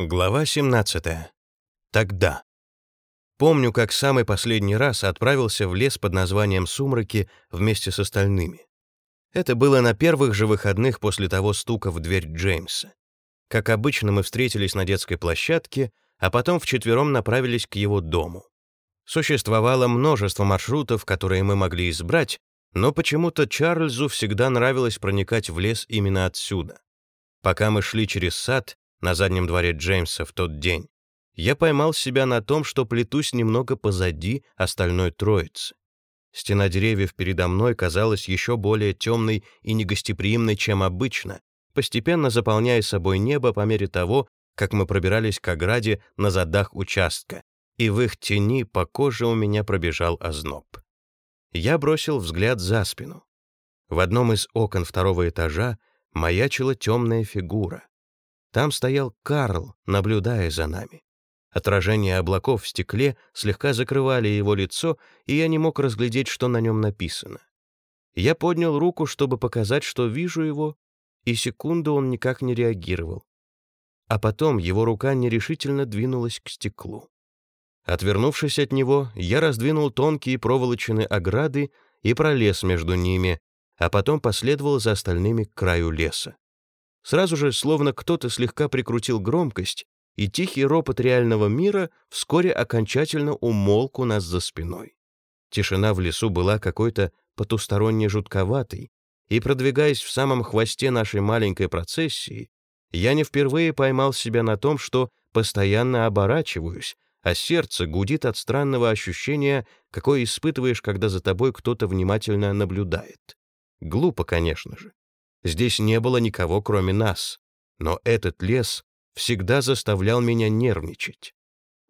Глава 17. Тогда. Помню, как самый последний раз отправился в лес под названием Сумраки вместе с остальными. Это было на первых же выходных после того стука в дверь Джеймса. Как обычно, мы встретились на детской площадке, а потом вчетвером направились к его дому. Существовало множество маршрутов, которые мы могли избрать, но почему-то Чарльзу всегда нравилось проникать в лес именно отсюда. Пока мы шли через сад, на заднем дворе Джеймса в тот день, я поймал себя на том, что плетусь немного позади остальной троицы. Стена деревьев передо мной казалась еще более темной и негостеприимной, чем обычно, постепенно заполняя собой небо по мере того, как мы пробирались к ограде на задах участка, и в их тени по коже у меня пробежал озноб. Я бросил взгляд за спину. В одном из окон второго этажа маячила темная фигура. Там стоял Карл, наблюдая за нами. Отражения облаков в стекле слегка закрывали его лицо, и я не мог разглядеть, что на нем написано. Я поднял руку, чтобы показать, что вижу его, и секунду он никак не реагировал. А потом его рука нерешительно двинулась к стеклу. Отвернувшись от него, я раздвинул тонкие проволочные ограды и пролез между ними, а потом последовал за остальными к краю леса. Сразу же, словно кто-то слегка прикрутил громкость, и тихий ропот реального мира вскоре окончательно умолк у нас за спиной. Тишина в лесу была какой-то потусторонне жутковатой, и, продвигаясь в самом хвосте нашей маленькой процессии, я не впервые поймал себя на том, что постоянно оборачиваюсь, а сердце гудит от странного ощущения, какое испытываешь, когда за тобой кто-то внимательно наблюдает. Глупо, конечно же. Здесь не было никого, кроме нас. Но этот лес всегда заставлял меня нервничать.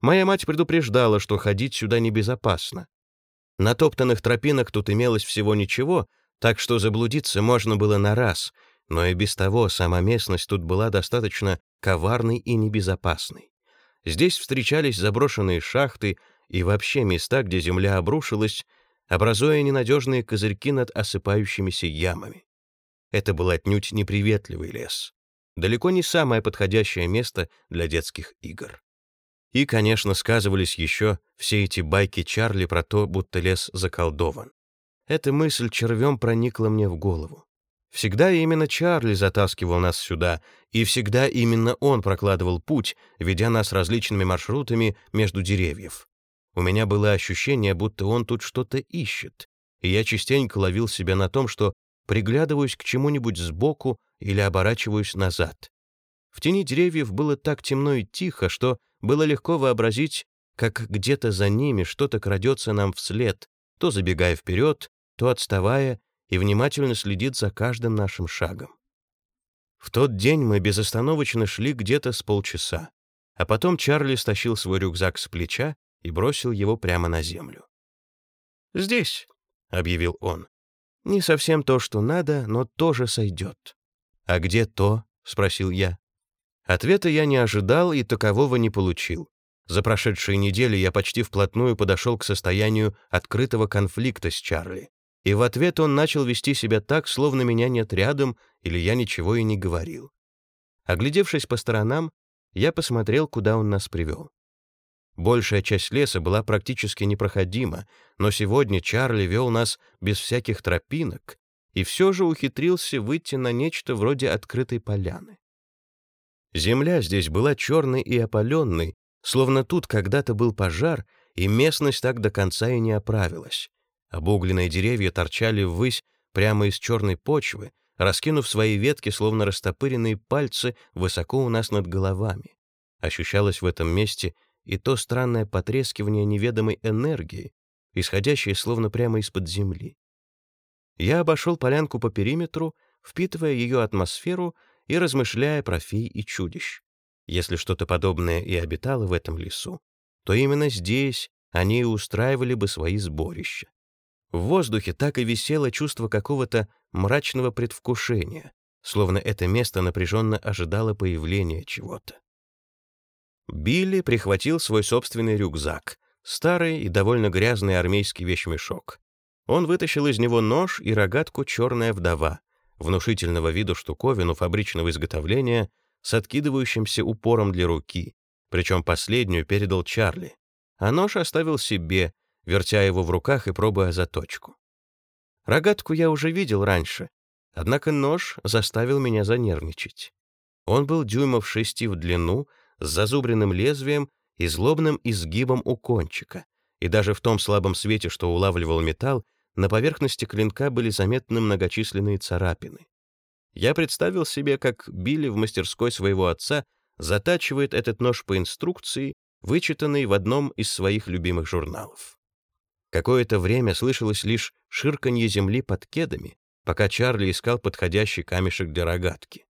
Моя мать предупреждала, что ходить сюда небезопасно. На топтанных тропинок тут имелось всего ничего, так что заблудиться можно было на раз, но и без того сама местность тут была достаточно коварной и небезопасной. Здесь встречались заброшенные шахты и вообще места, где земля обрушилась, образуя ненадежные козырьки над осыпающимися ямами. Это был отнюдь неприветливый лес. Далеко не самое подходящее место для детских игр. И, конечно, сказывались еще все эти байки Чарли про то, будто лес заколдован. Эта мысль червем проникла мне в голову. Всегда именно Чарли затаскивал нас сюда, и всегда именно он прокладывал путь, ведя нас различными маршрутами между деревьев. У меня было ощущение, будто он тут что-то ищет, и я частенько ловил себя на том, что приглядываюсь к чему-нибудь сбоку или оборачиваюсь назад. В тени деревьев было так темно и тихо, что было легко вообразить, как где-то за ними что-то крадется нам вслед, то забегая вперед, то отставая и внимательно следит за каждым нашим шагом. В тот день мы безостановочно шли где-то с полчаса, а потом Чарли стащил свой рюкзак с плеча и бросил его прямо на землю. «Здесь», — объявил он. Не совсем то, что надо, но тоже сойдет. «А где то?» — спросил я. Ответа я не ожидал и такового не получил. За прошедшие недели я почти вплотную подошел к состоянию открытого конфликта с Чарли. И в ответ он начал вести себя так, словно меня нет рядом или я ничего и не говорил. Оглядевшись по сторонам, я посмотрел, куда он нас привел. Большая часть леса была практически непроходима, но сегодня Чарли вел нас без всяких тропинок и все же ухитрился выйти на нечто вроде открытой поляны. Земля здесь была черной и опаленной, словно тут когда-то был пожар, и местность так до конца и не оправилась. Обугленные деревья торчали ввысь прямо из черной почвы, раскинув свои ветки, словно растопыренные пальцы, высоко у нас над головами. Ощущалось в этом месте и то странное потрескивание неведомой энергии, исходящее словно прямо из-под земли. Я обошел полянку по периметру, впитывая ее атмосферу и размышляя про фей и чудищ. Если что-то подобное и обитало в этом лесу, то именно здесь они и устраивали бы свои сборища. В воздухе так и висело чувство какого-то мрачного предвкушения, словно это место напряженно ожидало появления чего-то. Билли прихватил свой собственный рюкзак, старый и довольно грязный армейский вещмешок. Он вытащил из него нож и рогатку «Черная вдова», внушительного вида штуковину фабричного изготовления, с откидывающимся упором для руки, причем последнюю передал Чарли, а нож оставил себе, вертя его в руках и пробуя заточку. Рогатку я уже видел раньше, однако нож заставил меня занервничать. Он был дюймов шести в длину, с зазубренным лезвием и злобным изгибом у кончика, и даже в том слабом свете, что улавливал металл, на поверхности клинка были заметны многочисленные царапины. Я представил себе, как Билли в мастерской своего отца затачивает этот нож по инструкции, вычитанной в одном из своих любимых журналов. Какое-то время слышалось лишь ширканье земли под кедами, пока Чарли искал подходящий камешек для рогатки.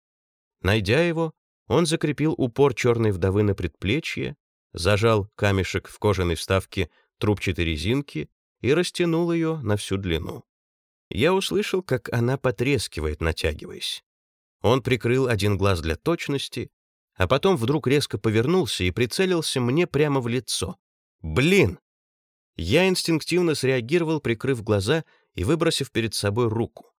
Найдя его, он закрепил упор черной вдовы на предплечье, зажал камешек в кожаной вставке трубчатой резинки и растянул ее на всю длину. Я услышал, как она потрескивает, натягиваясь. Он прикрыл один глаз для точности, а потом вдруг резко повернулся и прицелился мне прямо в лицо. «Блин!» Я инстинктивно среагировал, прикрыв глаза и выбросив перед собой руку.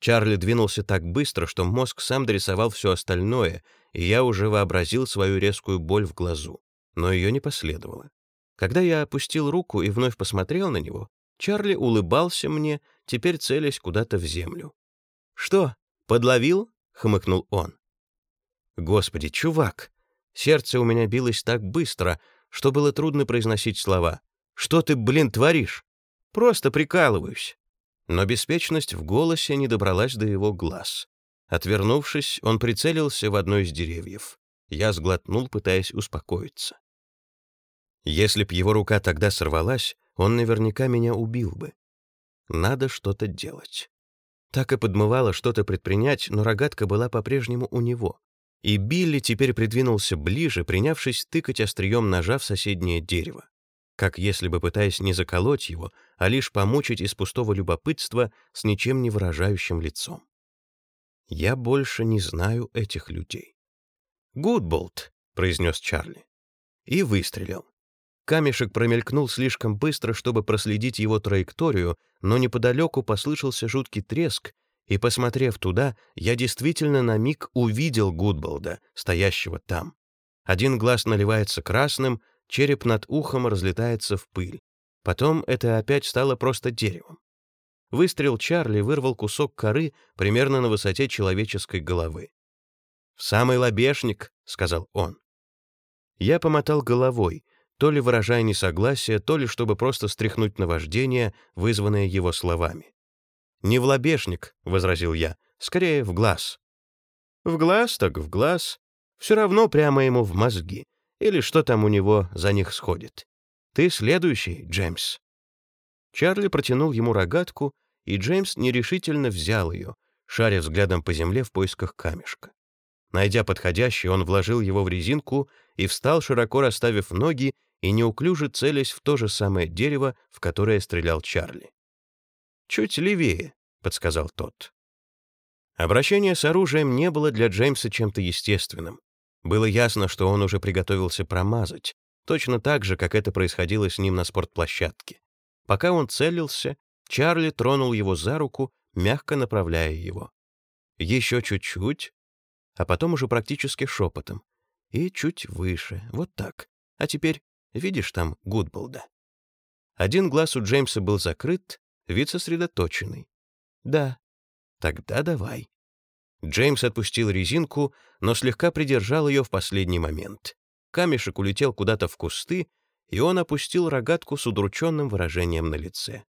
Чарли двинулся так быстро, что мозг сам дорисовал все остальное, и я уже вообразил свою резкую боль в глазу. Но ее не последовало. Когда я опустил руку и вновь посмотрел на него, Чарли улыбался мне, теперь целясь куда-то в землю. «Что, подловил?» — хмыкнул он. «Господи, чувак!» Сердце у меня билось так быстро, что было трудно произносить слова. «Что ты, блин, творишь?» «Просто прикалываюсь». Но беспечность в голосе не добралась до его глаз. Отвернувшись, он прицелился в одно из деревьев. Я сглотнул, пытаясь успокоиться. Если б его рука тогда сорвалась, он наверняка меня убил бы. Надо что-то делать. Так и подмывало что-то предпринять, но рогатка была по-прежнему у него. И Билли теперь придвинулся ближе, принявшись тыкать острием ножа в соседнее дерево. Как если бы пытаясь не заколоть его, а лишь помучить из пустого любопытства с ничем не выражающим лицом. Я больше не знаю этих людей. «Гудболт», — произнес Чарли. И выстрелил. Камешек промелькнул слишком быстро, чтобы проследить его траекторию, но неподалеку послышался жуткий треск, и, посмотрев туда, я действительно на миг увидел Гудболда, стоящего там. Один глаз наливается красным, череп над ухом разлетается в пыль. Потом это опять стало просто деревом. Выстрел Чарли вырвал кусок коры примерно на высоте человеческой головы. «В самый лобешник», — сказал он. Я помотал головой, то ли выражая несогласие, то ли чтобы просто стряхнуть наваждение, вызванное его словами. «Не в лобешник», — возразил я, — «скорее в глаз». «В глаз так в глаз. Все равно прямо ему в мозги. Или что там у него за них сходит. Ты следующий, Джеймс». Чарли протянул ему рогатку, и Джеймс нерешительно взял ее, шаря взглядом по земле в поисках камешка. Найдя подходящий, он вложил его в резинку и встал, широко расставив ноги и неуклюже целясь в то же самое дерево, в которое стрелял Чарли. «Чуть левее», — подсказал тот. Обращение с оружием не было для Джеймса чем-то естественным. Было ясно, что он уже приготовился промазать, точно так же, как это происходило с ним на спортплощадке. Пока он целился, Чарли тронул его за руку, мягко направляя его. Еще чуть-чуть, а потом уже практически шепотом. И чуть выше, вот так. А теперь Видишь там Гудболда?» Один глаз у Джеймса был закрыт, вид сосредоточенный. «Да». «Тогда давай». Джеймс отпустил резинку, но слегка придержал ее в последний момент. Камешек улетел куда-то в кусты, и он опустил рогатку с удрученным выражением на лице.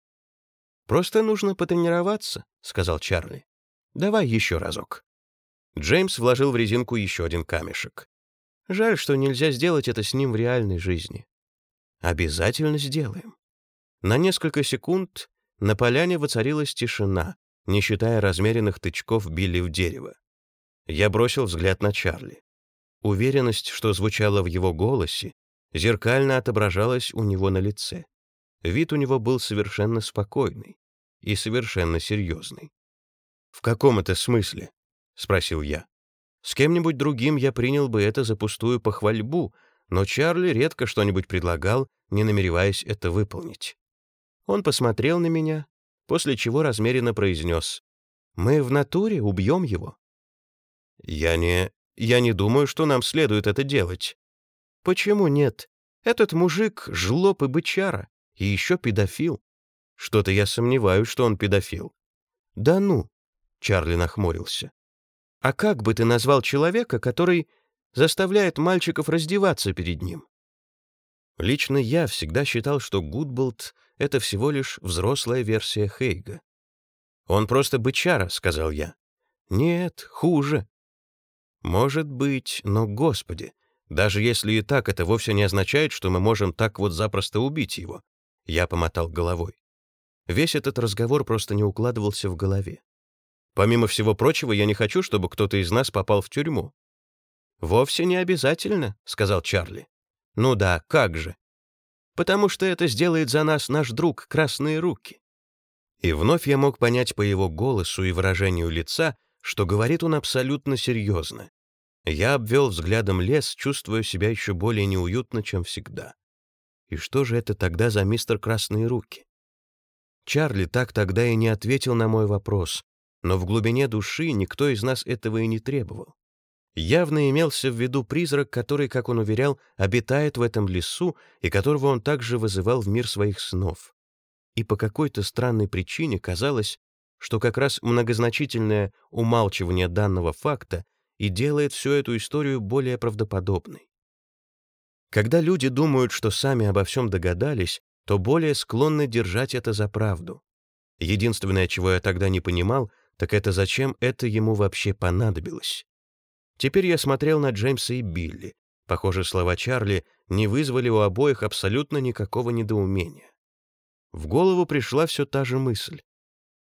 «Просто нужно потренироваться», — сказал Чарли. «Давай еще разок». Джеймс вложил в резинку еще один камешек. Жаль, что нельзя сделать это с ним в реальной жизни. Обязательно сделаем. На несколько секунд на поляне воцарилась тишина, не считая размеренных тычков Билли в дерево. Я бросил взгляд на Чарли. Уверенность, что звучала в его голосе, зеркально отображалась у него на лице. Вид у него был совершенно спокойный и совершенно серьезный. «В каком это смысле?» — спросил я. «С кем-нибудь другим я принял бы это за пустую похвальбу, но Чарли редко что-нибудь предлагал, не намереваясь это выполнить. Он посмотрел на меня, после чего размеренно произнес «Мы в натуре убьем его». «Я не... я не думаю, что нам следует это делать». «Почему нет? Этот мужик — жлоб и бычара, и еще педофил». «Что-то я сомневаюсь, что он педофил». «Да ну!» — Чарли нахмурился. «А как бы ты назвал человека, который заставляет мальчиков раздеваться перед ним?» Лично я всегда считал, что Гудболт — это всего лишь взрослая версия Хейга. «Он просто бычара», — сказал я. «Нет, хуже». «Может быть, но, Господи, даже если и так, это вовсе не означает, что мы можем так вот запросто убить его». Я помотал головой. Весь этот разговор просто не укладывался в голове. Помимо всего прочего, я не хочу, чтобы кто-то из нас попал в тюрьму. «Вовсе не обязательно», — сказал Чарли. «Ну да, как же. Потому что это сделает за нас наш друг Красные Руки». И вновь я мог понять по его голосу и выражению лица, что говорит он абсолютно серьезно. Я обвел взглядом лес, чувствуя себя еще более неуютно, чем всегда. И что же это тогда за мистер Красные Руки? Чарли так тогда и не ответил на мой вопрос, но в глубине души никто из нас этого и не требовал. Явно имелся в виду призрак, который, как он уверял, обитает в этом лесу и которого он также вызывал в мир своих снов. И по какой-то странной причине казалось, что как раз многозначительное умалчивание данного факта и делает всю эту историю более правдоподобной. Когда люди думают, что сами обо всем догадались, то более склонны держать это за правду. Единственное, чего я тогда не понимал, так это зачем это ему вообще понадобилось. Теперь я смотрел на Джеймса и Билли. Похоже, слова Чарли не вызвали у обоих абсолютно никакого недоумения. В голову пришла все та же мысль.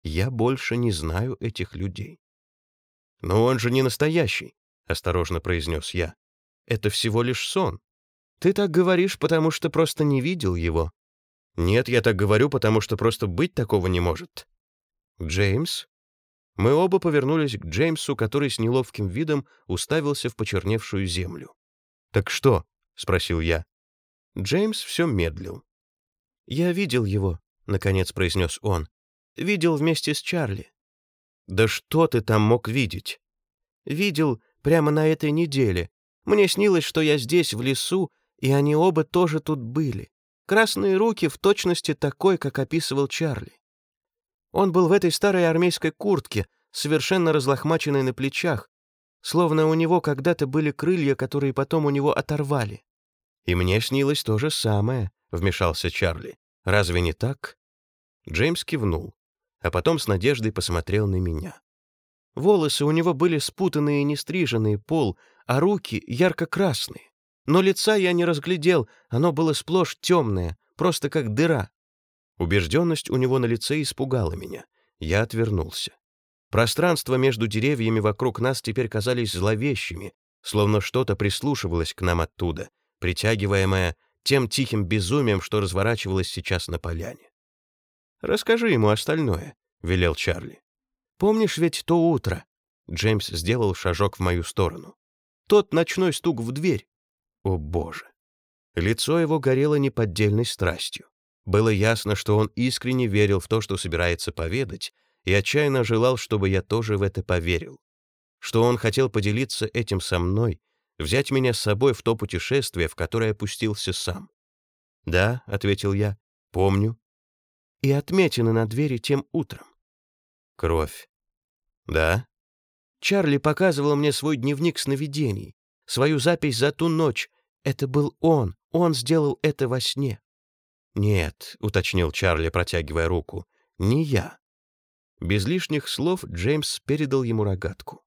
Я больше не знаю этих людей. «Но он же не настоящий», — осторожно произнес я. «Это всего лишь сон. Ты так говоришь, потому что просто не видел его». «Нет, я так говорю, потому что просто быть такого не может». «Джеймс?» Мы оба повернулись к Джеймсу, который с неловким видом уставился в почерневшую землю. «Так что?» — спросил я. Джеймс все медлил. «Я видел его», — наконец произнес он. «Видел вместе с Чарли». «Да что ты там мог видеть?» «Видел прямо на этой неделе. Мне снилось, что я здесь, в лесу, и они оба тоже тут были. Красные руки в точности такой, как описывал Чарли. Он был в этой старой армейской куртке, совершенно разлохмаченной на плечах, словно у него когда-то были крылья, которые потом у него оторвали. «И мне снилось то же самое», — вмешался Чарли. «Разве не так?» Джеймс кивнул, а потом с надеждой посмотрел на меня. Волосы у него были спутанные и нестриженные, пол, а руки ярко-красные. Но лица я не разглядел, оно было сплошь темное, просто как дыра. Убежденность у него на лице испугала меня. Я отвернулся. Пространство между деревьями вокруг нас теперь казались зловещими, словно что-то прислушивалось к нам оттуда, притягиваемое тем тихим безумием, что разворачивалось сейчас на поляне. «Расскажи ему остальное», — велел Чарли. «Помнишь ведь то утро?» Джеймс сделал шажок в мою сторону. «Тот ночной стук в дверь». О, Боже! Лицо его горело неподдельной страстью. Было ясно, что он искренне верил в то, что собирается поведать, и отчаянно желал, чтобы я тоже в это поверил. Что он хотел поделиться этим со мной, взять меня с собой в то путешествие, в которое опустился сам. «Да», — ответил я, — «помню». И отметины на двери тем утром. Кровь. «Да». Чарли показывал мне свой дневник сновидений, свою запись за ту ночь. Это был он, он сделал это во сне. «Нет», — уточнил Чарли, протягивая руку, — «не я». Без лишних слов Джеймс передал ему рогатку.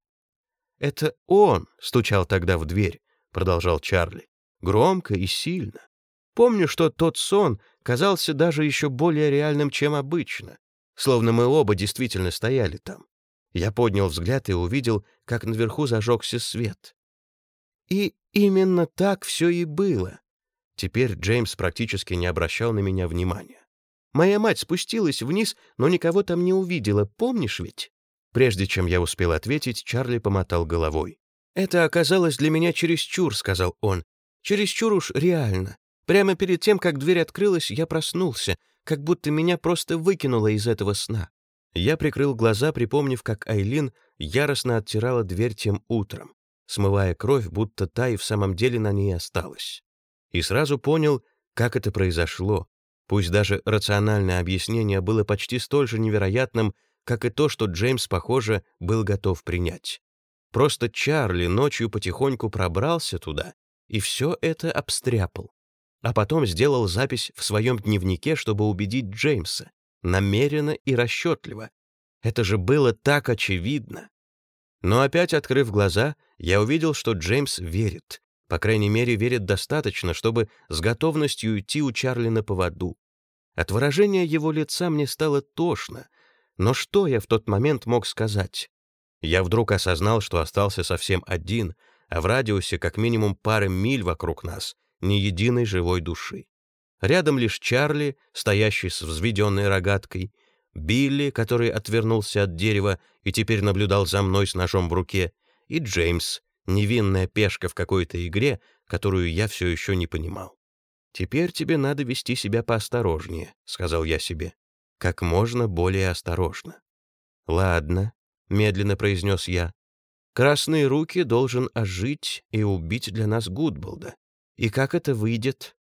«Это он!» — стучал тогда в дверь, — продолжал Чарли. Громко и сильно. Помню, что тот сон казался даже еще более реальным, чем обычно, словно мы оба действительно стояли там. Я поднял взгляд и увидел, как наверху зажегся свет. И именно так все и было. Теперь Джеймс практически не обращал на меня внимания. Моя мать спустилась вниз, но никого там не увидела, помнишь ведь? Прежде чем я успел ответить, Чарли помотал головой. «Это оказалось для меня чересчур», — сказал он. «Чересчур уж реально. Прямо перед тем, как дверь открылась, я проснулся, как будто меня просто выкинуло из этого сна». Я прикрыл глаза, припомнив, как Айлин яростно оттирала дверь тем утром. смывая кровь, будто та и в самом деле на ней осталась. И сразу понял, как это произошло. Пусть даже рациональное объяснение было почти столь же невероятным, как и то, что Джеймс, похоже, был готов принять. Просто Чарли ночью потихоньку пробрался туда и все это обстряпал. А потом сделал запись в своем дневнике, чтобы убедить Джеймса. Намеренно и расчетливо. Это же было так очевидно. Но опять открыв глаза, я увидел, что Джеймс верит. По крайней мере, верит достаточно, чтобы с готовностью идти у Чарли на поводу. От выражения его лица мне стало тошно. Но что я в тот момент мог сказать? Я вдруг осознал, что остался совсем один, а в радиусе как минимум пары миль вокруг нас ни единой живой души. Рядом лишь Чарли, стоящий с взведенной рогаткой, Билли, который отвернулся от дерева и теперь наблюдал за мной с ножом в руке, и Джеймс, невинная пешка в какой-то игре, которую я все еще не понимал. «Теперь тебе надо вести себя поосторожнее», — сказал я себе. «Как можно более осторожно». «Ладно», — медленно произнес я. «Красные руки должен ожить и убить для нас Гудболда. И как это выйдет?»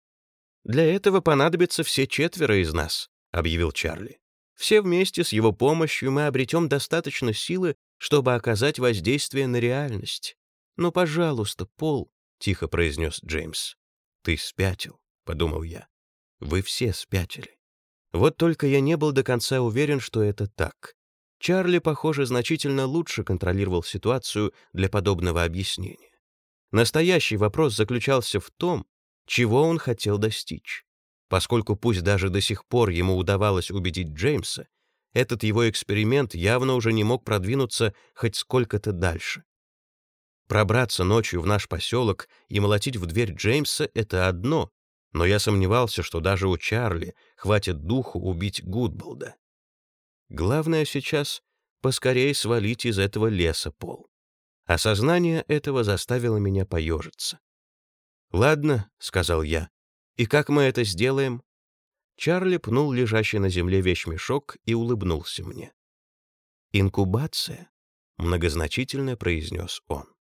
«Для этого понадобятся все четверо из нас», — объявил Чарли. «Все вместе с его помощью мы обретем достаточно силы, чтобы оказать воздействие на реальность. «Ну, пожалуйста, Пол», — тихо произнес Джеймс. «Ты спятил», — подумал я. «Вы все спятили». Вот только я не был до конца уверен, что это так. Чарли, похоже, значительно лучше контролировал ситуацию для подобного объяснения. Настоящий вопрос заключался в том, чего он хотел достичь. Поскольку пусть даже до сих пор ему удавалось убедить Джеймса, этот его эксперимент явно уже не мог продвинуться хоть сколько-то дальше. Пробраться ночью в наш поселок и молотить в дверь Джеймса — это одно, но я сомневался, что даже у Чарли хватит духу убить Гудболда. Главное сейчас — поскорее свалить из этого леса пол. Осознание этого заставило меня поежиться. «Ладно», — сказал я, — «и как мы это сделаем?» Чарли пнул лежащий на земле вещмешок и улыбнулся мне. «Инкубация», — многозначительно произнес он.